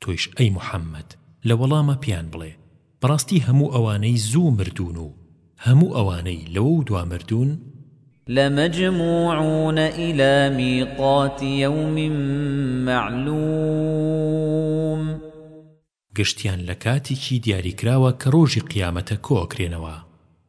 تۆیش ئەی محەممەد لە وەڵاما پێیان بڵێ، بەڕاستی هەموو ئەوانەی زوو مردوون و هەموو ئەوانەی لەوەو دوا مردوون، لمجموعون الی میقات یوم معلوم. گشتیان لە کاتیکی دیاریکراوە کە ڕۆژی قیامەتە کۆئەکرێنەوە.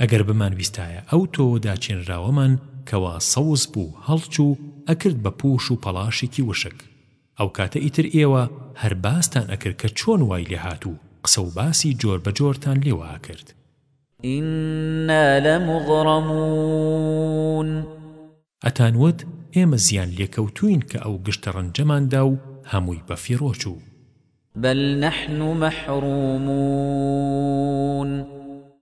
ئەگەر بمانویستایە ئەو تۆوە داچێنراوەمان کەوا سەوز بوو هەڵچوو ئەکرد بە پووش و پەڵاشێکی وشک ئەو کاتە ئیتر ئێوە هەر باستان ئەکرد کە چۆن وای لێ هات و قسە و باسی جۆر بە جۆرتان لێوە ئەکرد. ئینا لەموغڕەموون. ئەتانوت ئێمە زیان لێکەوتووین کە ئەو گشت ڕەنجەمان دا و هەمووی بە فیڕۆ چوو. بەل نەحنو مەحڕووموون.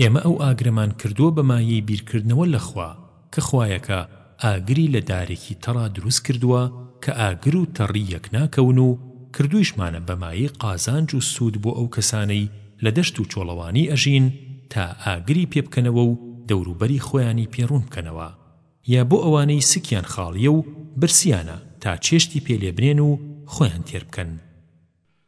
ئێمە ئەو ئاگرەمان کردووە بە مایەی بیرکردنەوە لە خوا، کە خوایەکە ئاگری لە دارێکی تەڕا دروست کردووە کە ئاگر و تەڕی یەک ناکەون و کردوویشمانە بە مایەی قازانج و سوود بۆ ئەو کەسانەی لە دەشت و چۆڵەوانی ئەژین تا ئاگری پێ بکەنەوە و دەوروبەری خۆیانی پێ ڕوون بکەنەوە یا بۆ ئەوانەی سکیان خاڵییە و برسیانە تا چێشتی پێ لێ بنێن و خۆیان تێر بکەن.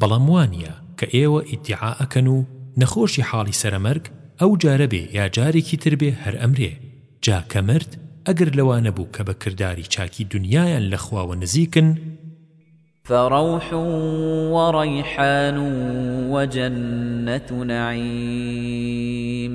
بەڵام وانیە کە ئێوە ئیدعا ئەکەن و نەخۆشی حاڵی سەرە مەرگ ئەو جارە بێ یا جارێکی تر بێ هەر ئەمرێ جا کە مرد ئەگەر لەوا نەبوو کە بە کرداری چاکی دنیایان لە خواوە نزیکن فروح وریحان وجنة نعیم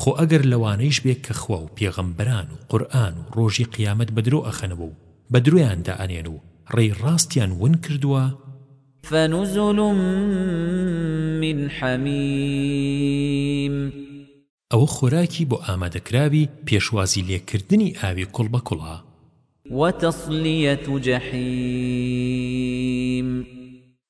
خۆ ئەگەر لەوانەیش بێ کە خوا و پێغەمبەران و قورئان و ڕۆژی قیامەت بە درۆ ئەخەنەوە و بە درۆیان دا ئەنێن و ڕێی ڕاستیان ون کردووە، فنزل من حمیم. ئەوە خۆراکی بۆ ئامادەکراوی پێشوازی لێ کردنی ئاوی کوڵ بە کوڵە. وتصلیە جحیم.